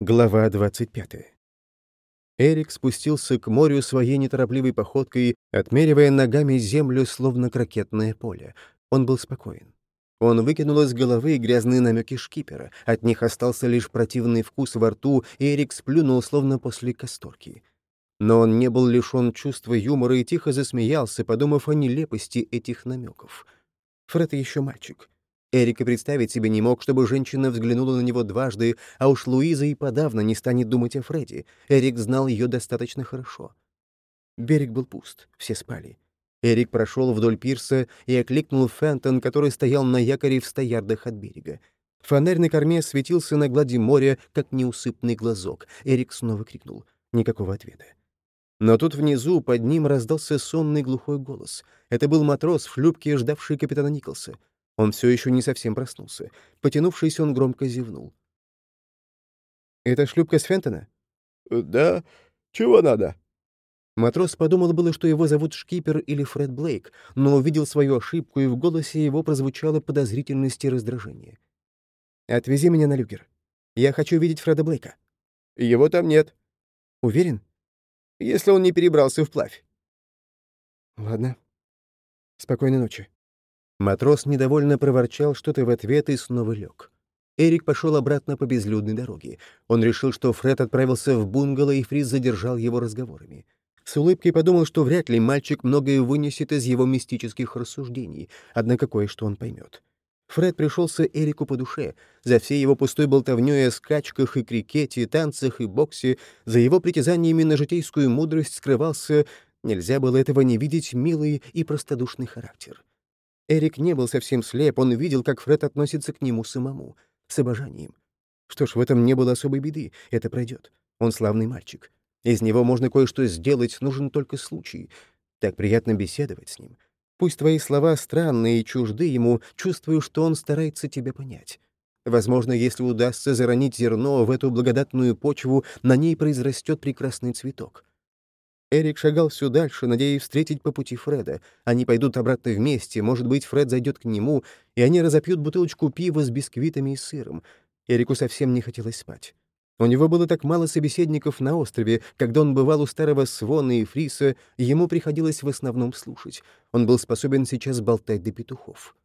Глава 25. Эрик спустился к морю своей неторопливой походкой, отмеривая ногами землю, словно крокетное поле. Он был спокоен. Он выкинул из головы грязные намеки шкипера. От них остался лишь противный вкус во рту, и Эрик сплюнул, словно после касторки. Но он не был лишен чувства юмора и тихо засмеялся, подумав о нелепости этих намеков. Фред еще мальчик. Эрик и представить себе не мог, чтобы женщина взглянула на него дважды, а уж Луиза и подавно не станет думать о Фредди. Эрик знал ее достаточно хорошо. Берег был пуст, все спали. Эрик прошел вдоль пирса и окликнул Фентон, который стоял на якоре в стоярдах от берега. Фонарь на корме светился на глади моря, как неусыпный глазок. Эрик снова крикнул. Никакого ответа. Но тут внизу под ним раздался сонный глухой голос. Это был матрос в шлюпке, ждавший капитана Николса. Он все еще не совсем проснулся. Потянувшись, он громко зевнул. «Это шлюпка Свентона?» «Да. Чего надо?» Матрос подумал было, что его зовут Шкипер или Фред Блейк, но увидел свою ошибку, и в голосе его прозвучала подозрительность и раздражение. «Отвези меня на люгер. Я хочу видеть Фреда Блейка». «Его там нет». «Уверен?» «Если он не перебрался вплавь». «Ладно. Спокойной ночи». Матрос недовольно проворчал что-то в ответ и снова лег. Эрик пошел обратно по безлюдной дороге. Он решил, что Фред отправился в бунгало, и Фриз задержал его разговорами. С улыбкой подумал, что вряд ли мальчик многое вынесет из его мистических рассуждений, однако кое-что он поймет. Фред пришелся Эрику по душе. За всей его пустой болтовнёй о скачках и крикете, танцах и боксе, за его притязаниями на житейскую мудрость скрывался, нельзя было этого не видеть, милый и простодушный характер. Эрик не был совсем слеп, он видел, как Фред относится к нему самому, с обожанием. Что ж, в этом не было особой беды, это пройдет. Он славный мальчик. Из него можно кое-что сделать, нужен только случай. Так приятно беседовать с ним. Пусть твои слова странные и чужды ему, чувствую, что он старается тебя понять. Возможно, если удастся заронить зерно в эту благодатную почву, на ней произрастет прекрасный цветок. Эрик шагал все дальше, надеясь встретить по пути Фреда. Они пойдут обратно вместе, может быть, Фред зайдет к нему, и они разопьют бутылочку пива с бисквитами и сыром. Эрику совсем не хотелось спать. У него было так мало собеседников на острове, когда он бывал у старого Свона и Фриса, ему приходилось в основном слушать. Он был способен сейчас болтать до петухов.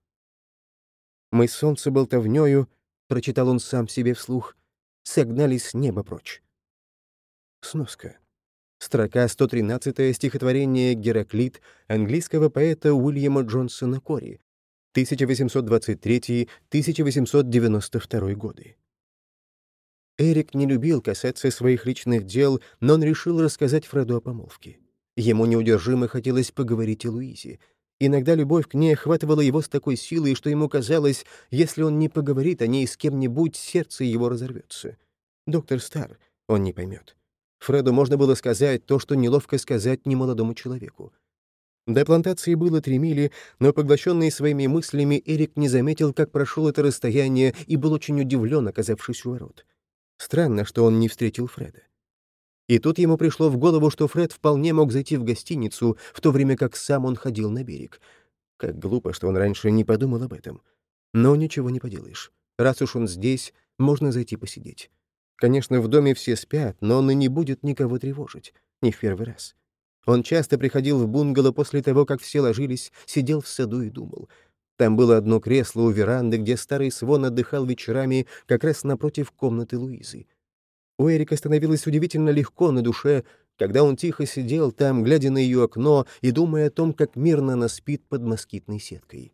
«Мы солнце болтовнёю», — прочитал он сам себе вслух, — «согнали с неба прочь». Сноска. Строка 113 стихотворение «Гераклит» английского поэта Уильяма Джонсона Кори, 1823-1892 годы. Эрик не любил касаться своих личных дел, но он решил рассказать Фреду о помолвке. Ему неудержимо хотелось поговорить о Луизе. Иногда любовь к ней охватывала его с такой силой, что ему казалось, если он не поговорит о ней с кем-нибудь, сердце его разорвется. Доктор Стар, он не поймет. Фреду можно было сказать то, что неловко сказать немолодому человеку. До плантации было три мили, но, поглощенный своими мыслями, Эрик не заметил, как прошел это расстояние, и был очень удивлен, оказавшись у ворот. Странно, что он не встретил Фреда. И тут ему пришло в голову, что Фред вполне мог зайти в гостиницу, в то время как сам он ходил на берег. Как глупо, что он раньше не подумал об этом. Но ничего не поделаешь. Раз уж он здесь, можно зайти посидеть. Конечно, в доме все спят, но он и не будет никого тревожить. Не в первый раз. Он часто приходил в бунгало после того, как все ложились, сидел в саду и думал. Там было одно кресло у веранды, где старый свон отдыхал вечерами как раз напротив комнаты Луизы. У Эрика становилось удивительно легко на душе, когда он тихо сидел там, глядя на ее окно и думая о том, как мирно она спит под москитной сеткой.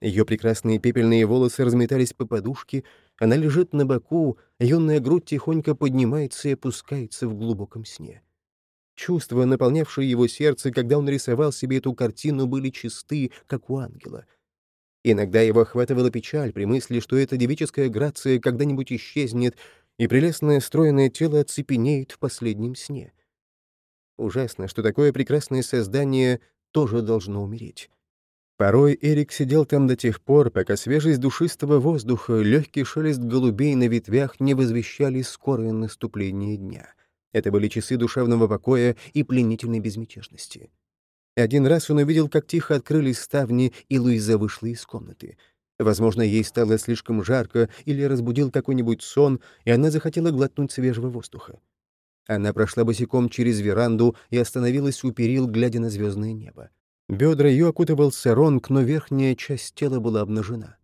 Ее прекрасные пепельные волосы разметались по подушке, она лежит на боку, юная грудь тихонько поднимается и опускается в глубоком сне. Чувства, наполнявшие его сердце, когда он рисовал себе эту картину, были чисты, как у ангела. Иногда его охватывала печаль при мысли, что эта девическая грация когда-нибудь исчезнет, и прелестное стройное тело оцепенеет в последнем сне. Ужасно, что такое прекрасное создание тоже должно умереть. Порой Эрик сидел там до тех пор, пока свежесть душистого воздуха, легкий шелест голубей на ветвях не возвещали скорое наступление дня. Это были часы душевного покоя и пленительной безмятежности. Один раз он увидел, как тихо открылись ставни, и Луиза вышла из комнаты. Возможно, ей стало слишком жарко или разбудил какой-нибудь сон, и она захотела глотнуть свежего воздуха. Она прошла босиком через веранду и остановилась у перил, глядя на звездное небо. Бедра ее окутывал саронг, но верхняя часть тела была обнажена.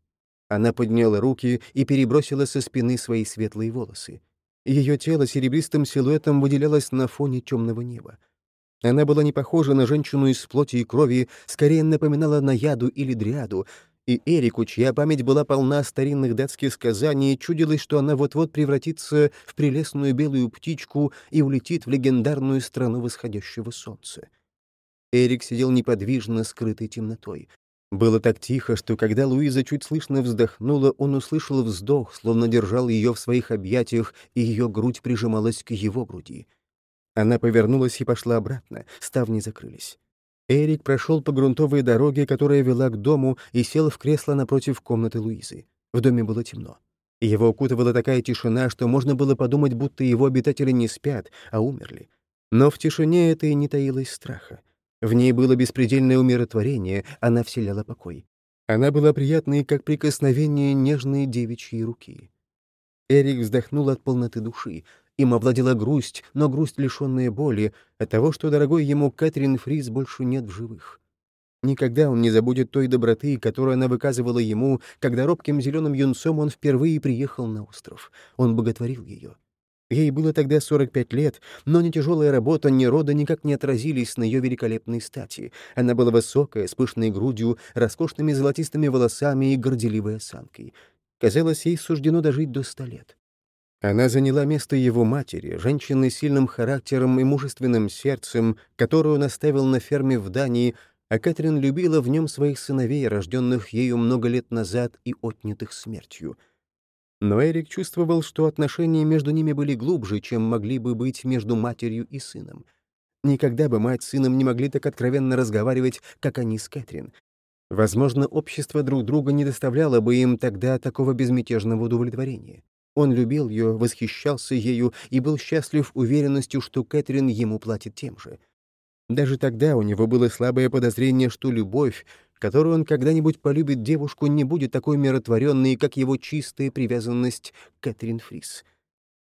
Она подняла руки и перебросила со спины свои светлые волосы. Ее тело серебристым силуэтом выделялось на фоне темного неба. Она была не похожа на женщину из плоти и крови, скорее напоминала наяду или дриаду, и Эрику, чья память была полна старинных датских сказаний, чудилось, что она вот-вот превратится в прелестную белую птичку и улетит в легендарную страну восходящего солнца. Эрик сидел неподвижно, скрытой темнотой. Было так тихо, что когда Луиза чуть слышно вздохнула, он услышал вздох, словно держал ее в своих объятиях, и ее грудь прижималась к его груди. Она повернулась и пошла обратно, ставни закрылись. Эрик прошел по грунтовой дороге, которая вела к дому, и сел в кресло напротив комнаты Луизы. В доме было темно. Его укутывала такая тишина, что можно было подумать, будто его обитатели не спят, а умерли. Но в тишине это и не таилось страха. В ней было беспредельное умиротворение, она вселяла покой. Она была приятной, как прикосновение нежной девичьей руки. Эрик вздохнул от полноты души. Им овладела грусть, но грусть, лишенная боли, от того, что дорогой ему Кэтрин Фрис больше нет в живых. Никогда он не забудет той доброты, которую она выказывала ему, когда робким зеленым юнцом он впервые приехал на остров. Он боготворил ее. Ей было тогда 45 лет, но ни тяжелая работа, ни рода никак не отразились на ее великолепной стати. Она была высокая, с пышной грудью, роскошными золотистыми волосами и горделивой осанкой. Казалось, ей суждено дожить до ста лет. Она заняла место его матери, женщины с сильным характером и мужественным сердцем, которую он оставил на ферме в Дании, а Кэтрин любила в нем своих сыновей, рожденных ею много лет назад и отнятых смертью. Но Эрик чувствовал, что отношения между ними были глубже, чем могли бы быть между матерью и сыном. Никогда бы мать с сыном не могли так откровенно разговаривать, как они с Кэтрин. Возможно, общество друг друга не доставляло бы им тогда такого безмятежного удовлетворения. Он любил ее, восхищался ею и был счастлив уверенностью, что Кэтрин ему платит тем же. Даже тогда у него было слабое подозрение, что любовь, которую он когда-нибудь полюбит девушку, не будет такой миротворенной, как его чистая привязанность Кэтрин Фрис.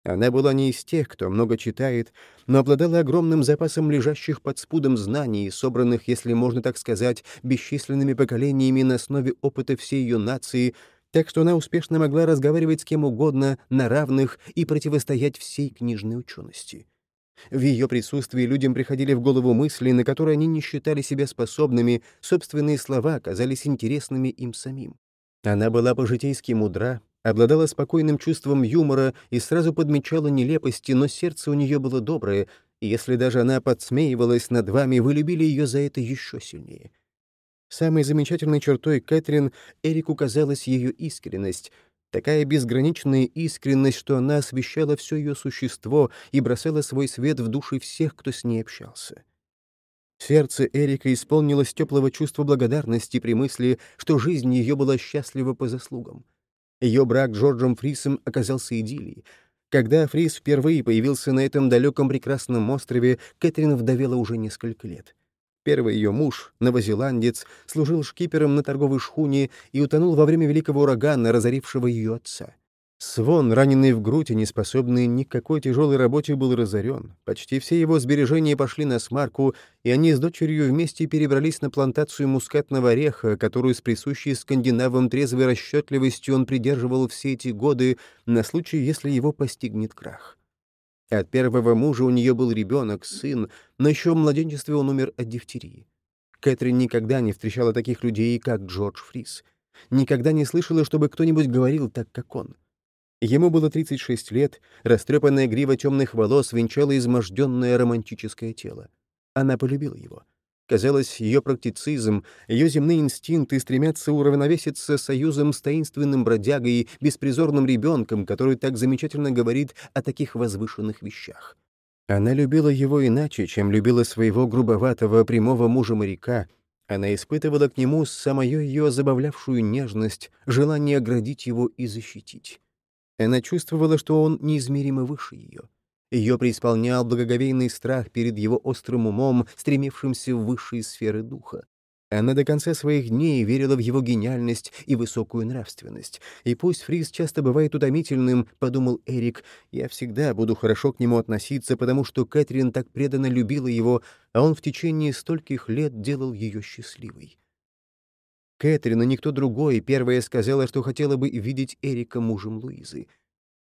Она была не из тех, кто много читает, но обладала огромным запасом лежащих под спудом знаний, собранных, если можно так сказать, бесчисленными поколениями на основе опыта всей ее нации — так что она успешно могла разговаривать с кем угодно на равных и противостоять всей книжной учености. В ее присутствии людям приходили в голову мысли, на которые они не считали себя способными, собственные слова казались интересными им самим. Она была по-житейски мудра, обладала спокойным чувством юмора и сразу подмечала нелепости, но сердце у нее было доброе, и если даже она подсмеивалась над вами, вы любили ее за это еще сильнее. Самой замечательной чертой Кэтрин Эрику казалась ее искренность, такая безграничная искренность, что она освещала все ее существо и бросала свой свет в души всех, кто с ней общался. Сердце Эрика исполнилось теплого чувства благодарности при мысли, что жизнь ее была счастлива по заслугам. Ее брак с Джорджем Фрисом оказался идиллией. Когда Фрис впервые появился на этом далеком прекрасном острове, Кэтрин вдовела уже несколько лет. Первый ее муж, новозеландец, служил шкипером на торговой шхуне и утонул во время великого урагана, разорившего ее отца. Свон, раненый в грудь и неспособный ни к какой тяжелой работе, был разорен. Почти все его сбережения пошли на смарку, и они с дочерью вместе перебрались на плантацию мускатного ореха, которую с присущей скандинавам трезвой расчетливостью он придерживал все эти годы на случай, если его постигнет крах. От первого мужа у нее был ребенок, сын, но еще в младенчестве он умер от дифтерии. Кэтрин никогда не встречала таких людей, как Джордж Фрис. Никогда не слышала, чтобы кто-нибудь говорил так, как он. Ему было 36 лет, растрепанная грива темных волос венчала изможденное романтическое тело. Она полюбила его. Казалось, ее практицизм, ее земные инстинкты стремятся уравновеситься союзом с таинственным бродягой, беспризорным ребенком, который так замечательно говорит о таких возвышенных вещах. Она любила его иначе, чем любила своего грубоватого прямого мужа-моряка. Она испытывала к нему самую ее забавлявшую нежность, желание оградить его и защитить. Она чувствовала, что он неизмеримо выше ее. Ее преисполнял благоговейный страх перед его острым умом, стремившимся в высшие сферы духа. Она до конца своих дней верила в его гениальность и высокую нравственность. И пусть Фриз часто бывает утомительным, — подумал Эрик, — я всегда буду хорошо к нему относиться, потому что Кэтрин так преданно любила его, а он в течение стольких лет делал ее счастливой. Кэтрин, и никто другой, первая сказала, что хотела бы видеть Эрика мужем Луизы.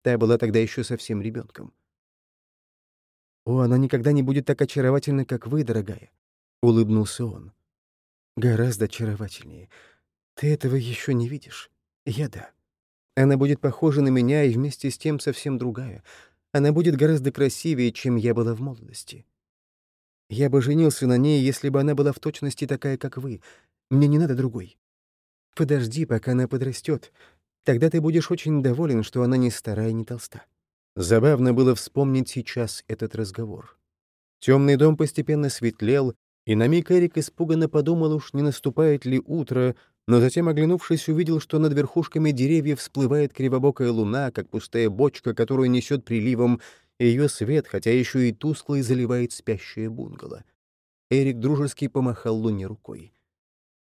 Та была тогда еще совсем ребенком. «О, она никогда не будет так очаровательна, как вы, дорогая», — улыбнулся он. Гораздо очаровательнее. Ты этого еще не видишь. Я да. Она будет похожа на меня и вместе с тем совсем другая. Она будет гораздо красивее, чем я была в молодости. Я бы женился на ней, если бы она была в точности такая, как вы. Мне не надо другой. Подожди, пока она подрастет. Тогда ты будешь очень доволен, что она не старая, не толста. Забавно было вспомнить сейчас этот разговор. Темный дом постепенно светлел, и на миг Эрик испуганно подумал, уж не наступает ли утро, но затем, оглянувшись, увидел, что над верхушками деревьев всплывает кривобокая луна, как пустая бочка, которую несет приливом, и ее свет, хотя еще и тусклый, заливает спящее бунгало. Эрик дружески помахал луне рукой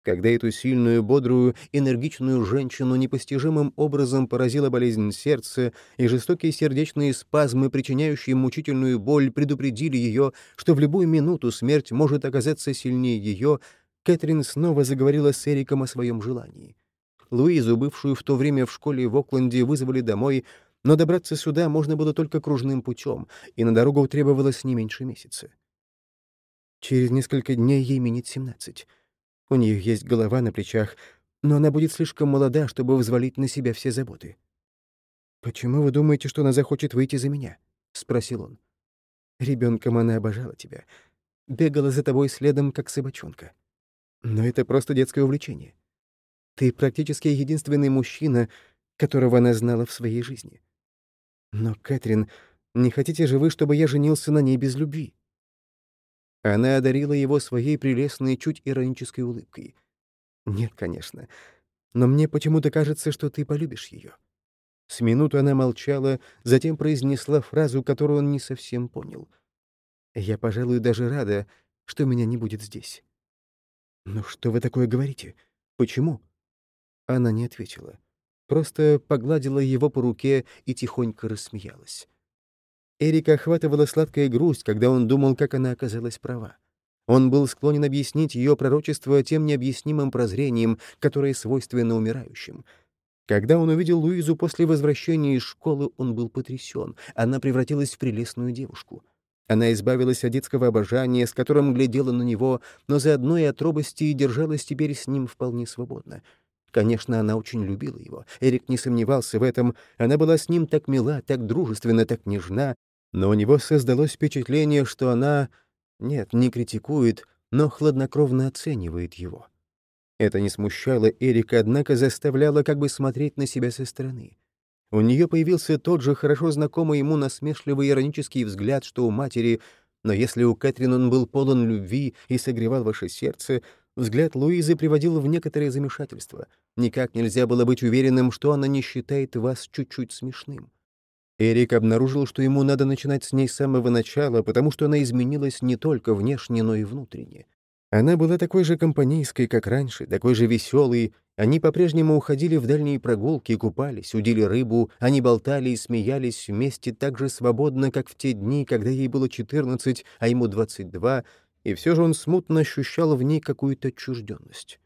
когда эту сильную, бодрую, энергичную женщину непостижимым образом поразила болезнь сердца, и жестокие сердечные спазмы, причиняющие мучительную боль, предупредили ее, что в любую минуту смерть может оказаться сильнее ее, Кэтрин снова заговорила с Эриком о своем желании. Луизу, бывшую в то время в школе в Окленде, вызвали домой, но добраться сюда можно было только кружным путем, и на дорогу требовалось не меньше месяца. Через несколько дней ей минит семнадцать. У нее есть голова на плечах, но она будет слишком молода, чтобы взвалить на себя все заботы. «Почему вы думаете, что она захочет выйти за меня?» — спросил он. Ребенком она обожала тебя. Бегала за тобой следом, как собачонка. Но это просто детское увлечение. Ты практически единственный мужчина, которого она знала в своей жизни. Но, Кэтрин, не хотите же вы, чтобы я женился на ней без любви? Она одарила его своей прелестной, чуть иронической улыбкой. «Нет, конечно. Но мне почему-то кажется, что ты полюбишь ее». С минуту она молчала, затем произнесла фразу, которую он не совсем понял. «Я, пожалуй, даже рада, что меня не будет здесь». «Ну что вы такое говорите? Почему?» Она не ответила. Просто погладила его по руке и тихонько рассмеялась. Эрика охватывала сладкая грусть, когда он думал, как она оказалась права. Он был склонен объяснить ее пророчество тем необъяснимым прозрением, которое свойственно умирающим. Когда он увидел Луизу после возвращения из школы, он был потрясен. Она превратилась в прелестную девушку. Она избавилась от детского обожания, с которым глядела на него, но заодно и от робости и держалась теперь с ним вполне свободно. Конечно, она очень любила его. Эрик не сомневался в этом. Она была с ним так мила, так дружественна, так нежна, но у него создалось впечатление, что она, нет, не критикует, но хладнокровно оценивает его. Это не смущало Эрика, однако заставляло как бы смотреть на себя со стороны. У нее появился тот же хорошо знакомый ему насмешливый иронический взгляд, что у матери, но если у Кэтрин он был полон любви и согревал ваше сердце, взгляд Луизы приводил в некоторое замешательство. Никак нельзя было быть уверенным, что она не считает вас чуть-чуть смешным. Эрик обнаружил, что ему надо начинать с ней с самого начала, потому что она изменилась не только внешне, но и внутренне. Она была такой же компанейской, как раньше, такой же веселой. Они по-прежнему уходили в дальние прогулки, купались, удили рыбу, они болтали и смеялись вместе так же свободно, как в те дни, когда ей было 14, а ему 22, и все же он смутно ощущал в ней какую-то отчужденность.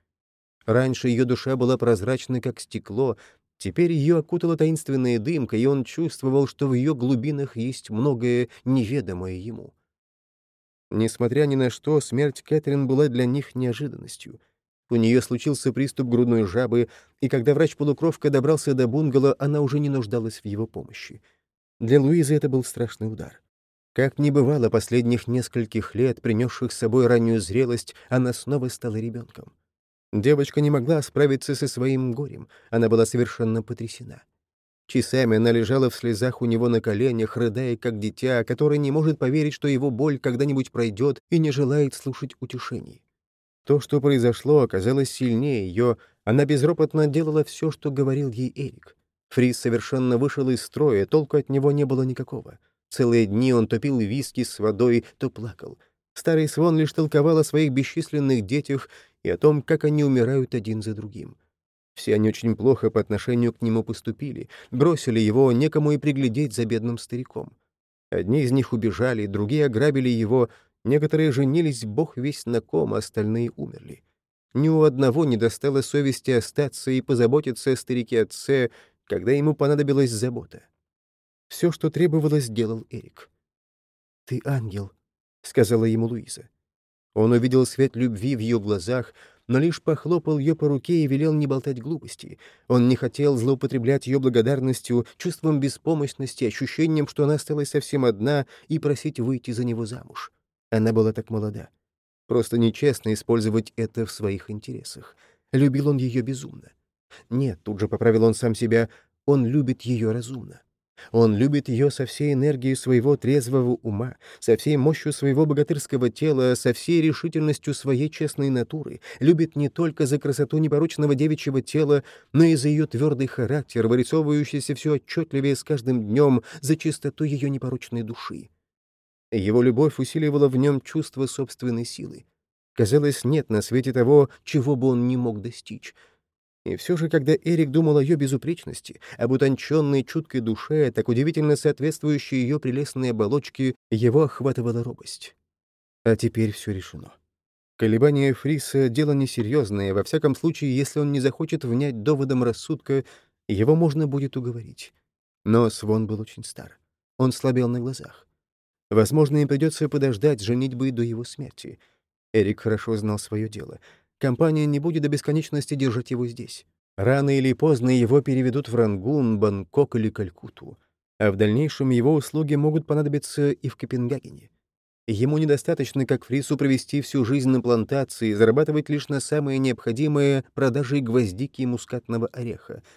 Раньше ее душа была прозрачной, как стекло, Теперь ее окутала таинственная дымка, и он чувствовал, что в ее глубинах есть многое неведомое ему. Несмотря ни на что, смерть Кэтрин была для них неожиданностью. У нее случился приступ грудной жабы, и когда врач-полукровка добрался до бунгало, она уже не нуждалась в его помощи. Для Луизы это был страшный удар. Как не бывало последних нескольких лет, принесших с собой раннюю зрелость, она снова стала ребенком. Девочка не могла справиться со своим горем, она была совершенно потрясена. Часами она лежала в слезах у него на коленях, рыдая, как дитя, которое не может поверить, что его боль когда-нибудь пройдет и не желает слушать утешений. То, что произошло, оказалось сильнее ее, она безропотно делала все, что говорил ей Эрик. Фрис совершенно вышел из строя, толку от него не было никакого. Целые дни он то пил виски с водой, то плакал. Старый Свон лишь толковал о своих бесчисленных детях и о том, как они умирают один за другим. Все они очень плохо по отношению к нему поступили, бросили его, некому и приглядеть за бедным стариком. Одни из них убежали, другие ограбили его, некоторые женились, бог весь на ком, а остальные умерли. Ни у одного не достало совести остаться и позаботиться о старике-отце, когда ему понадобилась забота. Все, что требовалось, сделал Эрик. «Ты ангел», — сказала ему Луиза. Он увидел свет любви в ее глазах, но лишь похлопал ее по руке и велел не болтать глупости. Он не хотел злоупотреблять ее благодарностью, чувством беспомощности, ощущением, что она осталась совсем одна, и просить выйти за него замуж. Она была так молода. Просто нечестно использовать это в своих интересах. Любил он ее безумно. Нет, тут же поправил он сам себя, он любит ее разумно. Он любит ее со всей энергией своего трезвого ума, со всей мощью своего богатырского тела, со всей решительностью своей честной натуры, любит не только за красоту непорочного девичьего тела, но и за ее твердый характер, вырисовывающийся все отчетливее с каждым днем, за чистоту ее непорочной души. Его любовь усиливала в нем чувство собственной силы. Казалось, нет на свете того, чего бы он не мог достичь. И все же, когда Эрик думал о ее безупречности, об утонченной чуткой душе, так удивительно соответствующей ее прелестной оболочке, его охватывала робость. А теперь все решено. Колебание Фриса — дело несерьезное, во всяком случае, если он не захочет внять доводом рассудка, его можно будет уговорить. Но Свон был очень стар. Он слабел на глазах. Возможно, им придется подождать женитьбы до его смерти. Эрик хорошо знал свое дело. Компания не будет до бесконечности держать его здесь. Рано или поздно его переведут в Рангун, Бангкок или Калькутту. А в дальнейшем его услуги могут понадобиться и в Копенгагене. Ему недостаточно, как Фрису, провести всю жизнь на плантации, зарабатывать лишь на самое необходимое продажей гвоздики и мускатного ореха —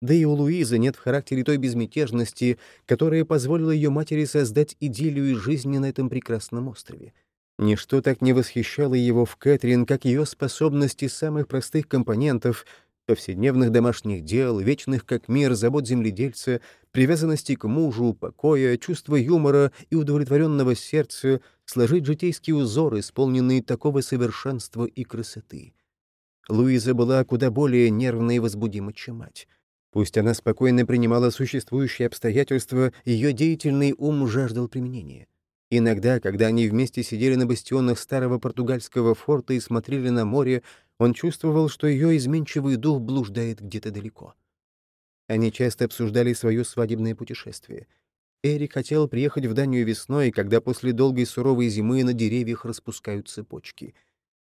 да и у Луизы нет в характере той безмятежности, которая позволила ее матери создать идиллию жизни на этом прекрасном острове. Ничто так не восхищало его в Кэтрин, как ее способности самых простых компонентов — повседневных домашних дел, вечных как мир, забот земледельца, привязанности к мужу, покоя, чувства юмора и удовлетворенного сердца сложить житейский узор, исполненный такого совершенства и красоты. Луиза была куда более нервна и возбудима, чем мать. Пусть она спокойно принимала существующие обстоятельства, ее деятельный ум жаждал применения. Иногда, когда они вместе сидели на бастионах старого португальского форта и смотрели на море, он чувствовал, что ее изменчивый дух блуждает где-то далеко. Они часто обсуждали свое свадебное путешествие. Эрик хотел приехать в Данию весной, когда после долгой суровой зимы на деревьях распускаются почки.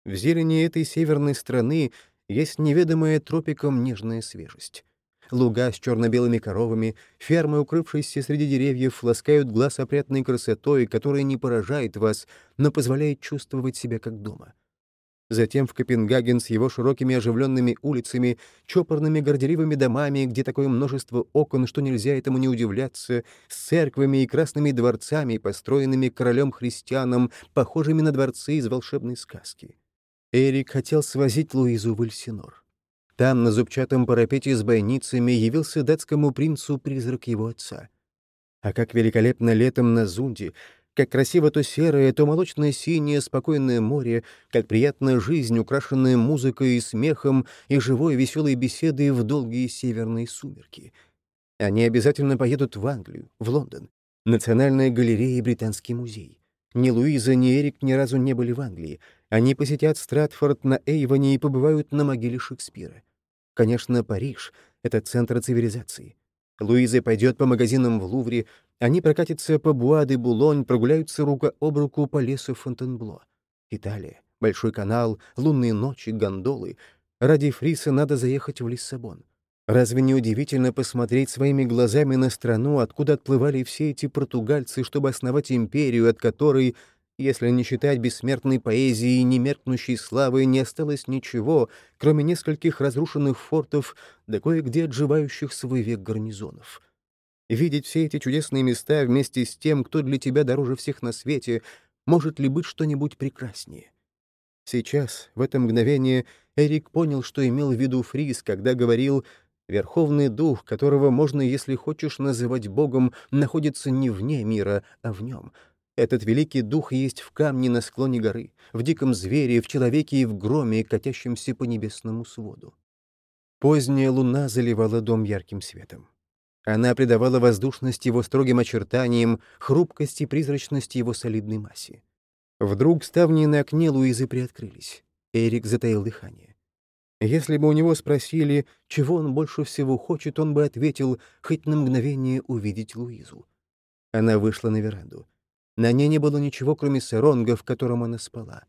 В зелени этой северной страны есть неведомая тропикам нежная свежесть. Луга с черно-белыми коровами, фермы, укрывшиеся среди деревьев, ласкают глаз опрятной красотой, которая не поражает вас, но позволяет чувствовать себя как дома. Затем в Копенгаген с его широкими оживленными улицами, чопорными горделивыми домами, где такое множество окон, что нельзя этому не удивляться, с церквами и красными дворцами, построенными королем-христианом, похожими на дворцы из волшебной сказки. Эрик хотел свозить Луизу в Эльсинор. Там, на зубчатом парапете с бойницами, явился датскому принцу призрак его отца. А как великолепно летом на Зунде, как красиво то серое, то молочно-синее спокойное море, как приятная жизнь, украшенная музыкой и смехом и живой веселой беседой в долгие северные сумерки. Они обязательно поедут в Англию, в Лондон, Национальная галерея и Британский музей. Ни Луиза, ни Эрик ни разу не были в Англии, они посетят Стратфорд на Эйвоне и побывают на могиле Шекспира. Конечно, Париж — это центр цивилизации. Луиза пойдет по магазинам в Лувре, они прокатятся по Буа-де-Булонь, прогуляются рука об руку по лесу Фонтенбло. Италия, Большой канал, лунные ночи, гондолы. Ради Фриса надо заехать в Лиссабон. Разве не удивительно посмотреть своими глазами на страну, откуда отплывали все эти португальцы, чтобы основать империю, от которой если не считать бессмертной поэзии и немеркнущей славы, не осталось ничего, кроме нескольких разрушенных фортов да кое-где отживающих свой век гарнизонов. Видеть все эти чудесные места вместе с тем, кто для тебя дороже всех на свете, может ли быть что-нибудь прекраснее? Сейчас, в это мгновение, Эрик понял, что имел в виду Фрис, когда говорил «Верховный дух, которого можно, если хочешь, называть Богом, находится не вне мира, а в нем». Этот великий дух есть в камне на склоне горы, в диком звере, в человеке и в громе, катящемся по небесному своду. Поздняя луна заливала дом ярким светом. Она придавала воздушность его строгим очертаниям, хрупкость и призрачность его солидной массе. Вдруг ставни на окне Луизы приоткрылись. Эрик затаил дыхание. Если бы у него спросили, чего он больше всего хочет, он бы ответил хоть на мгновение увидеть Луизу. Она вышла на веранду. На ней не было ничего, кроме саронга, в котором она спала.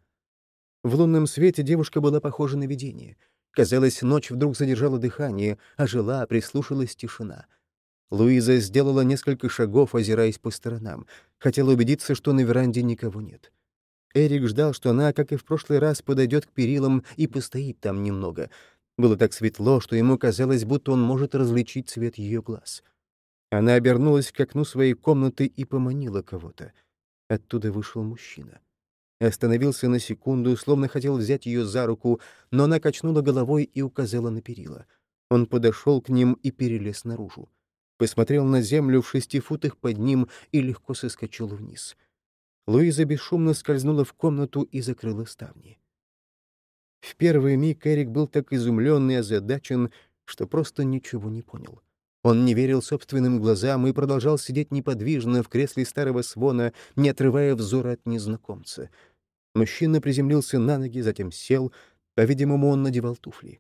В лунном свете девушка была похожа на видение. Казалось, ночь вдруг задержала дыхание, а жила, прислушалась тишина — Луиза сделала несколько шагов, озираясь по сторонам. Хотела убедиться, что на веранде никого нет. Эрик ждал, что она, как и в прошлый раз, подойдет к перилам и постоит там немного. Было так светло, что ему казалось, будто он может различить цвет ее глаз. Она обернулась к окну своей комнаты и поманила кого-то. Оттуда вышел мужчина. Остановился на секунду, словно хотел взять ее за руку, но она качнула головой и указала на перила. Он подошел к ним и перелез наружу посмотрел на землю в шести футах под ним и легко соскочил вниз. Луиза бесшумно скользнула в комнату и закрыла ставни. В первый миг Эрик был так изумлен и озадачен, что просто ничего не понял. Он не верил собственным глазам и продолжал сидеть неподвижно в кресле старого свона, не отрывая взора от незнакомца. Мужчина приземлился на ноги, затем сел. По-видимому, он надевал туфли.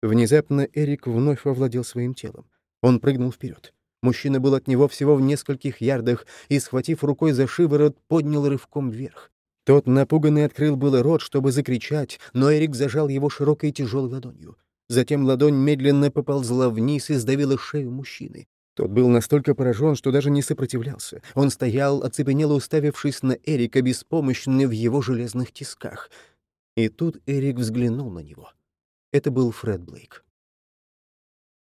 Внезапно Эрик вновь овладел своим телом. Он прыгнул вперед. Мужчина был от него всего в нескольких ярдах и, схватив рукой за шиворот, поднял рывком вверх. Тот, напуганный, открыл было рот, чтобы закричать, но Эрик зажал его широкой тяжелой ладонью. Затем ладонь медленно поползла вниз и сдавила шею мужчины. Тот был настолько поражен, что даже не сопротивлялся. Он стоял, оцепенело уставившись на Эрика, беспомощный в его железных тисках. И тут Эрик взглянул на него. Это был Фред Блейк.